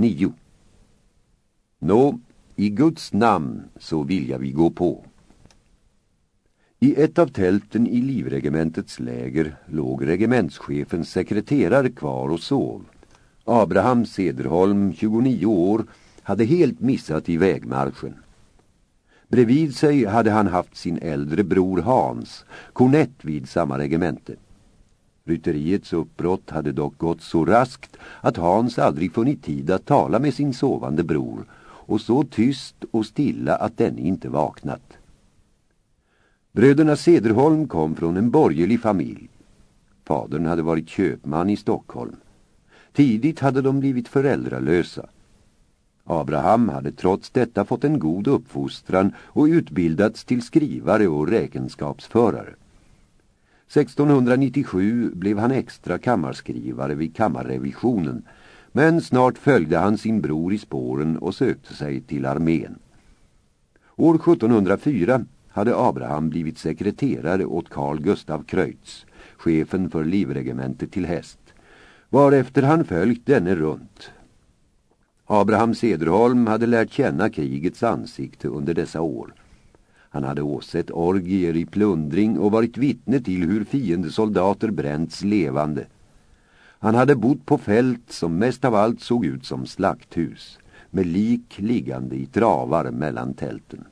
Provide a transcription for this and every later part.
9. Nå, i Guds namn så vilja vi gå på. I ett av tälten i livregementets läger låg regementschefens sekreterare kvar och sov. Abraham Sederholm, 29 år, hade helt missat i vägmarschen. Bredvid sig hade han haft sin äldre bror Hans, kornett vid samma regemente. Rytteriets uppbrott hade dock gått så raskt att Hans aldrig funnit tid att tala med sin sovande bror och så tyst och stilla att denne inte vaknat. Bröderna Sederholm kom från en borgerlig familj. Fadern hade varit köpman i Stockholm. Tidigt hade de blivit föräldralösa. Abraham hade trots detta fått en god uppfostran och utbildats till skrivare och räkenskapsförare. 1697 blev han extra kammarskrivare vid kammarrevisionen men snart följde han sin bror i spåren och sökte sig till armén. År 1704 hade Abraham blivit sekreterare åt Carl Gustav Kreutz, chefen för livregementet till häst, varefter han följt denne runt. Abraham Sederholm hade lärt känna krigets ansikte under dessa år. Han hade åsett orgier i plundring och varit vittne till hur fiendesoldater bränts levande. Han hade bott på fält som mest av allt såg ut som slakthus, med lik liggande i travar mellan tälten.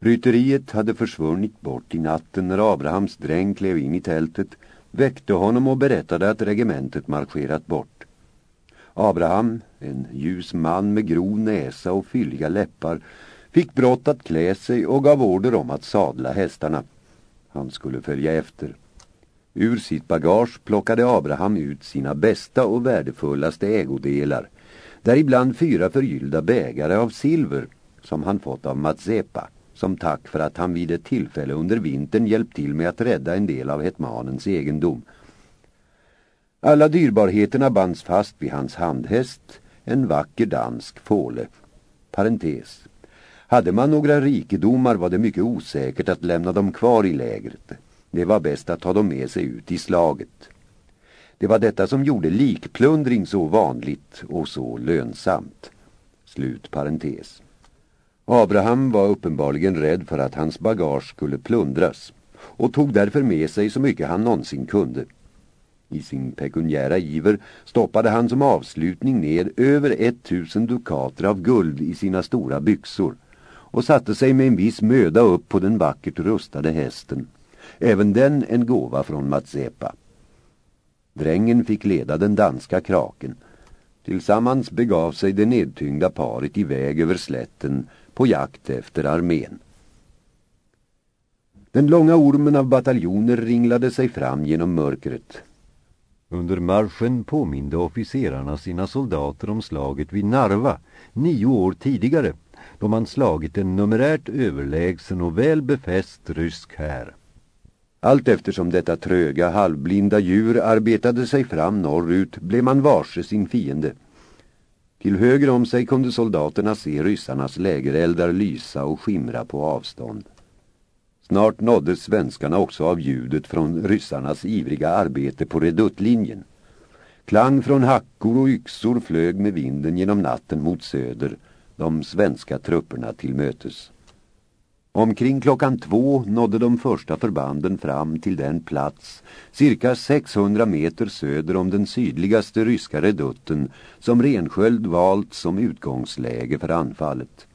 Rytteriet hade försvunnit bort i natten när Abrahams dräng klev in i tältet, väckte honom och berättade att regementet marscherat bort. Abraham, en ljus man med grov näsa och fylliga läppar, fick brott att klä sig och gav order om att sadla hästarna. Han skulle följa efter. Ur sitt bagage plockade Abraham ut sina bästa och värdefullaste ägodelar, däribland fyra förgyllda bägare av silver som han fått av Matzepa som tack för att han vid ett tillfälle under vintern hjälpt till med att rädda en del av hetmanens egendom. Alla dyrbarheterna bands fast vid hans handhäst, en vacker dansk fåle. Parentes. Hade man några rikedomar var det mycket osäkert att lämna dem kvar i lägret. Det var bäst att ta dem med sig ut i slaget. Det var detta som gjorde likplundring så vanligt och så lönsamt. Slut parentes. Abraham var uppenbarligen rädd för att hans bagage skulle plundras och tog därför med sig så mycket han någonsin kunde. I sin pekuniära iver stoppade han som avslutning ner över ett tusen dukater av guld i sina stora byxor och satte sig med en viss möda upp på den vackert rustade hästen. Även den en gåva från Matsepa. Drängen fick leda den danska kraken. Tillsammans begav sig det nedtyngda paret iväg över slätten på jakt efter armén. Den långa ormen av bataljoner ringlade sig fram genom mörkret. Under marschen påminde officerarna sina soldater om slaget vid Narva nio år tidigare då man slagit en numerärt överlägsen och väl befäst rysk här. Allt eftersom detta tröga, halvblinda djur arbetade sig fram norrut blev man varse sin fiende. Till höger om sig kunde soldaterna se ryssarnas lägereldar lysa och skimra på avstånd. Snart nåddes svenskarna också av ljudet från ryssarnas ivriga arbete på reduttlinjen. Klang från hackor och yxor flög med vinden genom natten mot söder, de svenska trupperna till mötes. Omkring klockan två nådde de första förbanden fram till den plats, cirka 600 meter söder om den sydligaste ryska redutten, som Rensköld valt som utgångsläge för anfallet.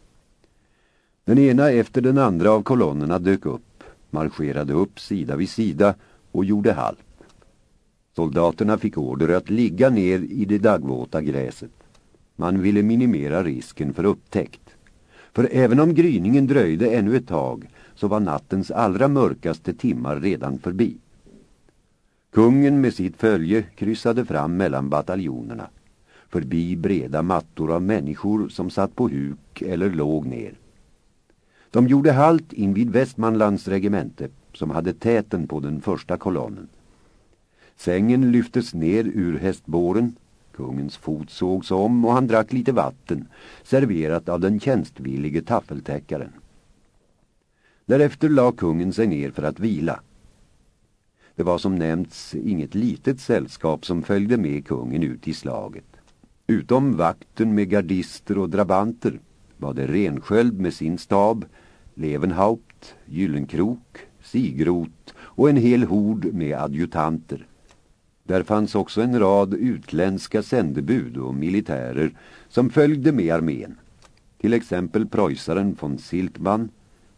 Den ena efter den andra av kolonnerna dök upp, marscherade upp sida vid sida och gjorde halt. Soldaterna fick order att ligga ner i det dagvåta gräset. Man ville minimera risken för upptäckt. För även om gryningen dröjde ännu ett tag så var nattens allra mörkaste timmar redan förbi. Kungen med sitt följe kryssade fram mellan bataljonerna, förbi breda mattor av människor som satt på huk eller låg ner. De gjorde halt invid Västmanlands regemente som hade täten på den första kolonnen. Sängen lyftes ner ur hästbåren Kungens fot sågs om och han drack lite vatten, serverat av den tjänstvillige taffeltäckaren. Därefter la kungen sig ner för att vila. Det var som nämnts inget litet sällskap som följde med kungen ut i slaget. Utom vakten med gardister och drabanter var det Rensköld med sin stab, Levenhaupt, Gyllenkrok, Sigrot och en hel hord med adjutanter. Där fanns också en rad utländska sändebud och militärer som följde med armén. Till exempel preussaren von Siltman,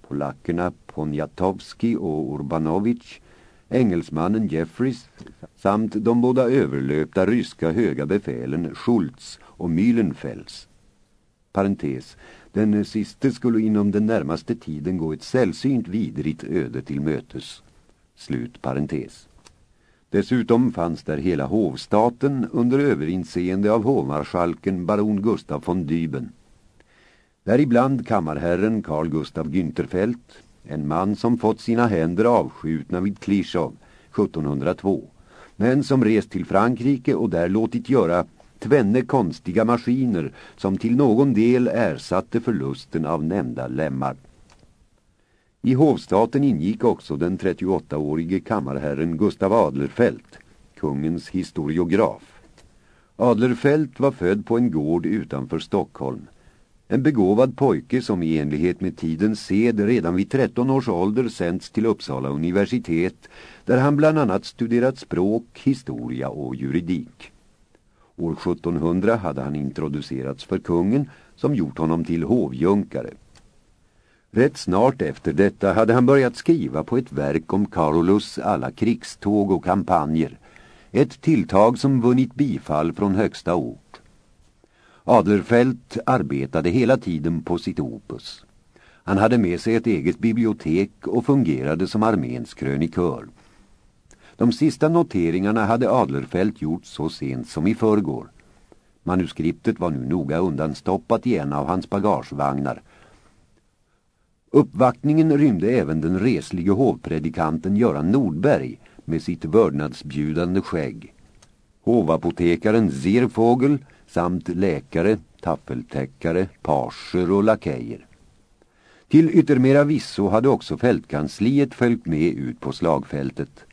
polackerna Poniatowski och Urbanovic, engelsmannen Jeffries samt de båda överlöpta ryska höga befälen Schultz och Mühlenfels. Parentes, den siste skulle inom den närmaste tiden gå ett sällsynt vidrigt öde till mötes. Slut parentes. Dessutom fanns där hela hovstaten under överinseende av hovmarskalken baron Gustav von Dyben. Däribland kammarherren Carl Gustav Günterfeldt, en man som fått sina händer avskjutna vid Klischow 1702, men som rest till Frankrike och där låtit göra tvenne konstiga maskiner som till någon del ersatte förlusten av nämnda lemmar. I hovstaten ingick också den 38-årige kammarherren Gustav Adlerfelt, kungens historiograf. Adlerfelt var född på en gård utanför Stockholm. En begåvad pojke som i enlighet med tidens sed redan vid 13 års ålder sänds till Uppsala universitet där han bland annat studerat språk, historia och juridik. År 1700 hade han introducerats för kungen som gjort honom till hovjunkare. Rätt snart efter detta hade han börjat skriva på ett verk om Carolus alla krigståg och kampanjer. Ett tilltag som vunnit bifall från högsta ort. Adlerfelt arbetade hela tiden på sitt opus. Han hade med sig ett eget bibliotek och fungerade som arméns krönikör. De sista noteringarna hade Adlerfelt gjort så sent som i förrgår. Manuskriptet var nu noga undanstoppat i en av hans bagagevagnar- Uppvaktningen rymde även den reslige hovpredikanten Göran Nordberg med sitt vördnadsbjudande skägg. Hovapotekaren Zirfågel samt läkare, taffeltäckare, parser och lakejer. Till yttermera visso hade också fältkansliet följt med ut på slagfältet.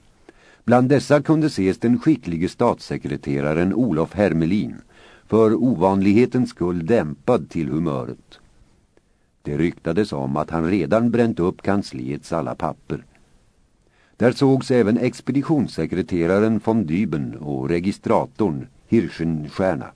Bland dessa kunde ses den skicklige statssekreteraren Olof Hermelin, för ovanlighetens skull dämpad till humöret. Det ryktades om att han redan bränt upp kansliets alla papper. Där sågs även expeditionssekreteraren von Dyben och registratorn Hirschenstierna.